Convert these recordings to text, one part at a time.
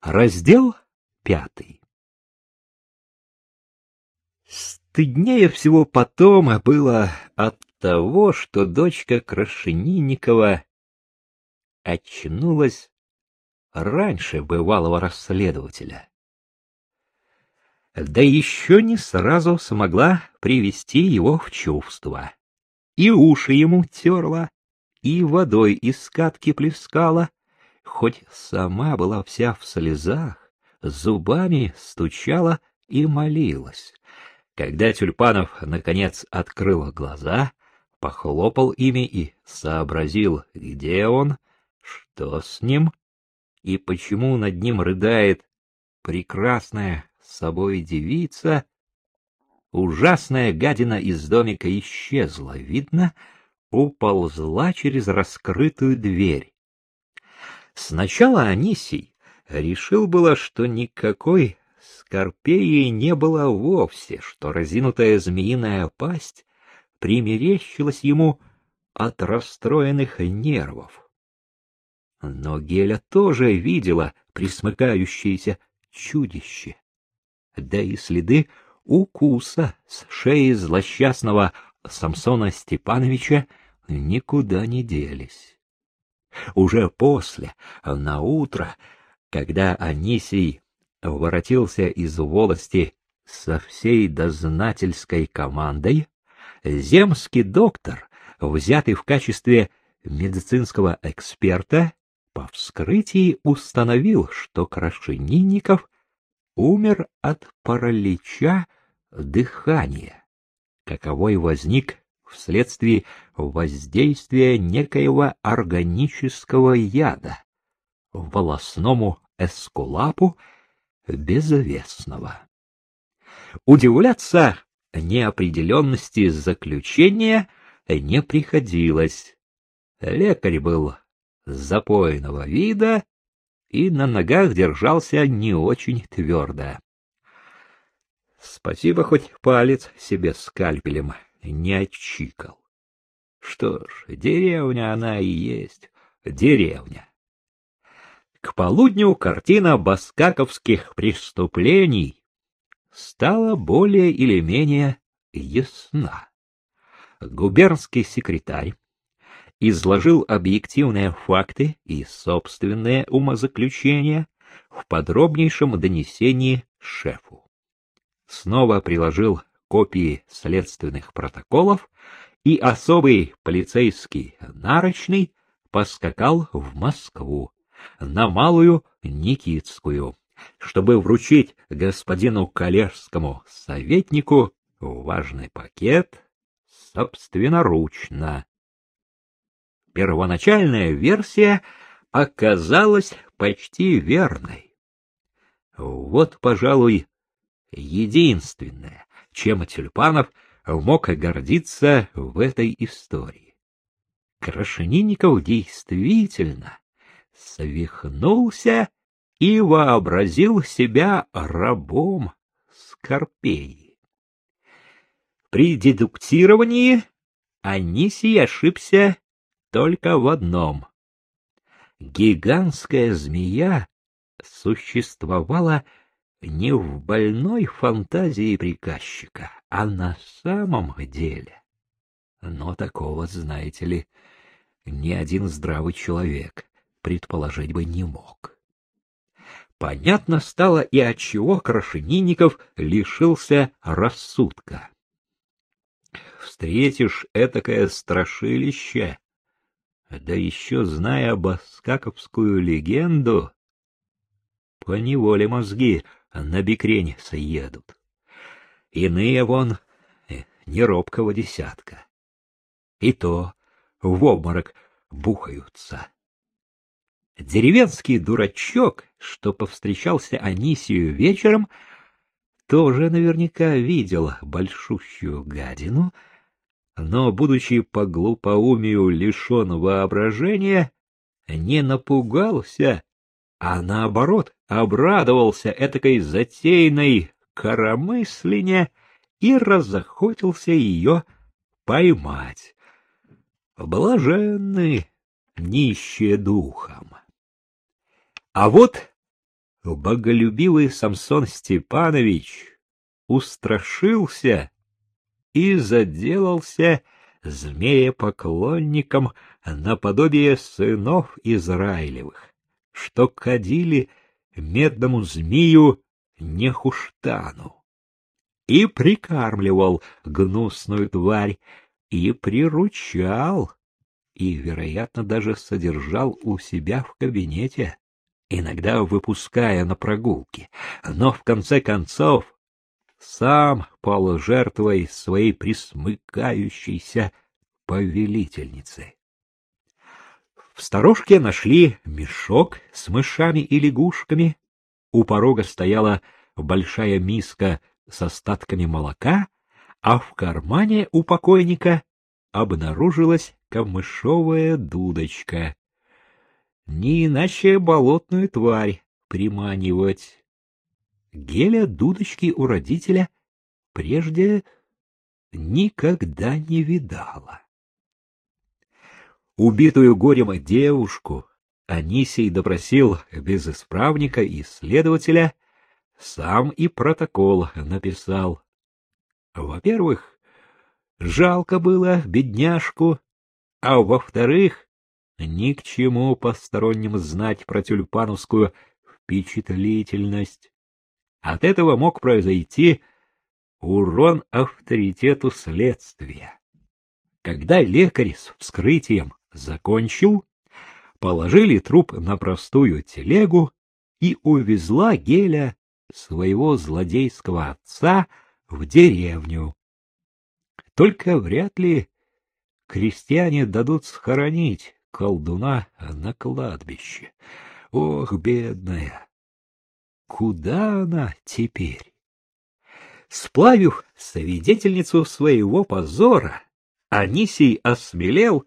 Раздел пятый. Стыднее всего потом было от того, что дочка Крашенинникова очнулась раньше бывалого расследователя. Да еще не сразу смогла привести его в чувство. И уши ему терла, и водой из катки плескала, хоть сама была вся в слезах, зубами стучала и молилась. Когда Тюльпанов, наконец, открыл глаза, похлопал ими и сообразил, где он, что с ним и почему над ним рыдает прекрасная собой девица, ужасная гадина из домика исчезла, видно, уползла через раскрытую дверь. Сначала Анисий решил было, что никакой скорпеи не было вовсе, что разинутая змеиная пасть примерещилась ему от расстроенных нервов. Но Геля тоже видела присмыкающееся чудище, да и следы укуса с шеи злосчастного Самсона Степановича никуда не делись. Уже после, на утро, когда Анисий воротился из волости со всей дознательской командой, земский доктор, взятый в качестве медицинского эксперта, по вскрытии установил, что Крашенинников умер от паралича дыхания, каковой возник вследствие воздействия некоего органического яда волосному эскулапу безвестного. Удивляться неопределенности заключения не приходилось. Лекарь был запойного вида и на ногах держался не очень твердо. Спасибо, хоть палец себе скальпелем не отчикал. Что ж, деревня она и есть, деревня. К полудню картина баскаковских преступлений стала более или менее ясна. Губернский секретарь изложил объективные факты и собственные умозаключения в подробнейшем донесении шефу. Снова приложил копии следственных протоколов, и особый полицейский нарочный поскакал в Москву, на Малую Никитскую, чтобы вручить господину коллежскому советнику важный пакет собственноручно. Первоначальная версия оказалась почти верной. Вот, пожалуй, единственное, чем Тюльпанов мог гордиться в этой истории. Крашенинников действительно свихнулся и вообразил себя рабом Скорпеи. При дедуктировании Анисий ошибся только в одном. Гигантская змея существовала не в больной фантазии приказчика, а на самом деле. Но такого, знаете ли, ни один здравый человек предположить бы не мог. Понятно стало и отчего Крашенинников лишился рассудка. Встретишь этакое страшилище, да еще зная баскаковскую легенду, поневоле мозги на бекрень съедут. Иные вон э, не робкого десятка. И то в обморок бухаются. Деревенский дурачок, что повстречался Анисию вечером, тоже наверняка видел большущую гадину, но, будучи по глупоумию лишен воображения, не напугался а наоборот обрадовался этакой затейной коромыслене и разохотился ее поймать. Блаженны нищие духом. А вот боголюбивый Самсон Степанович устрашился и заделался змеепоклонником наподобие сынов Израилевых, что кадили медному змею Нехуштану и прикармливал гнусную тварь, и приручал, и, вероятно, даже содержал у себя в кабинете, иногда выпуская на прогулки, но в конце концов сам пал жертвой своей присмыкающейся повелительницы. В сторожке нашли мешок с мышами и лягушками, у порога стояла большая миска с остатками молока, а в кармане у покойника обнаружилась камышовая дудочка. Не иначе болотную тварь приманивать. Геля дудочки у родителя прежде никогда не видала. Убитую горем девушку Анисий допросил без исправника и следователя, сам и протокол написал. Во-первых, жалко было бедняжку, а во-вторых, ни к чему посторонним знать про тюльпановскую впечатлительность. От этого мог произойти урон авторитету следствия. Когда лекарь с вскрытием закончил, положили труп на простую телегу и увезла Геля своего злодейского отца в деревню. Только вряд ли крестьяне дадут схоронить колдуна на кладбище. Ох, бедная! Куда она теперь? Сплавив свидетельницу своего позора, Анисий осмелел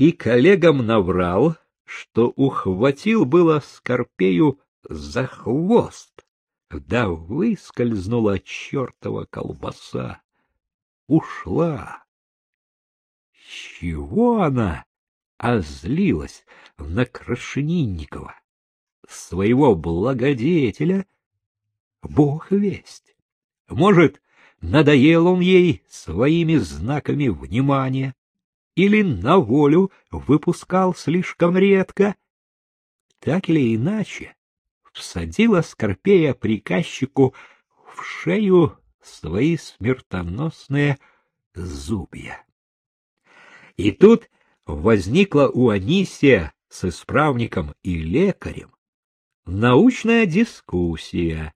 и коллегам наврал, что ухватил было Скорпею за хвост, да выскользнула чертова колбаса. Ушла. чего она озлилась на Крашенинникова, своего благодетеля? Бог весть. Может, надоел он ей своими знаками внимания? Или на волю выпускал слишком редко. Так или иначе, всадила Скорпея приказчику в шею свои смертоносные зубья. И тут возникла у Анисия с исправником и лекарем научная дискуссия,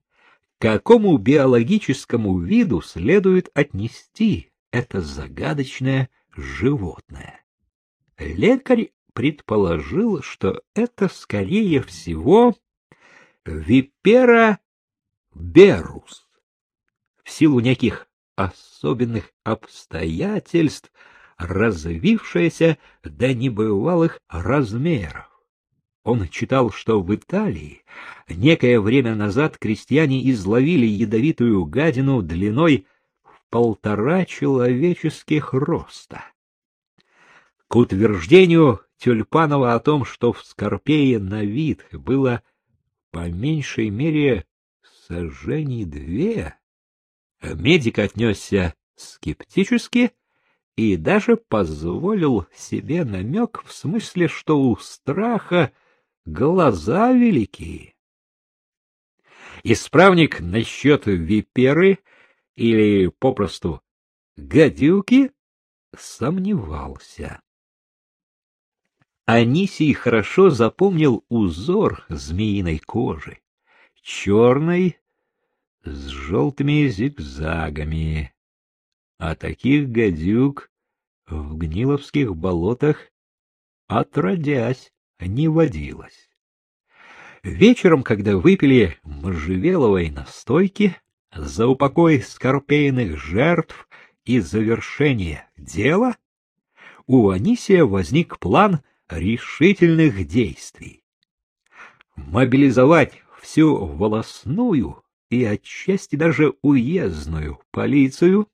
к какому биологическому виду следует отнести это загадочное животное. Лекарь предположил, что это, скорее всего, випера берус. В силу неких особенных обстоятельств, развившаяся до небывалых размеров. Он читал, что в Италии некое время назад крестьяне изловили ядовитую гадину длиной полтора человеческих роста. К утверждению Тюльпанова о том, что в Скорпее на вид было по меньшей мере сожжений две, медик отнесся скептически и даже позволил себе намек в смысле, что у страха глаза великие. Исправник насчет виперы — или попросту гадюки, сомневался. Анисий хорошо запомнил узор змеиной кожи, черной с желтыми зигзагами. А таких гадюк в гниловских болотах отродясь не водилось. Вечером, когда выпили можжевеловой настойки, за упокой скорпейных жертв и завершение дела, у Анисия возник план решительных действий. Мобилизовать всю волосную и отчасти даже уездную полицию,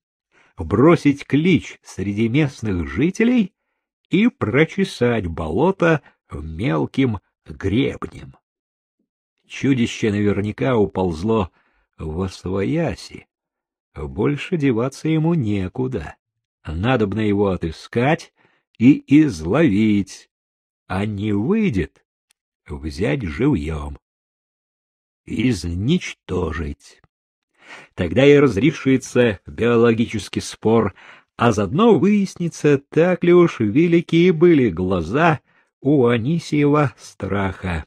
бросить клич среди местных жителей и прочесать болото мелким гребнем. чудище наверняка уползло во свояси. Больше деваться ему некуда. Надобно его отыскать и изловить, а не выйдет — взять живьем. Изничтожить. Тогда и разрешится биологический спор, а заодно выяснится, так ли уж велики были глаза у Анисиева страха.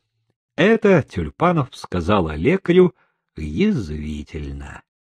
Это Тюльпанов сказала лекарю язвительно.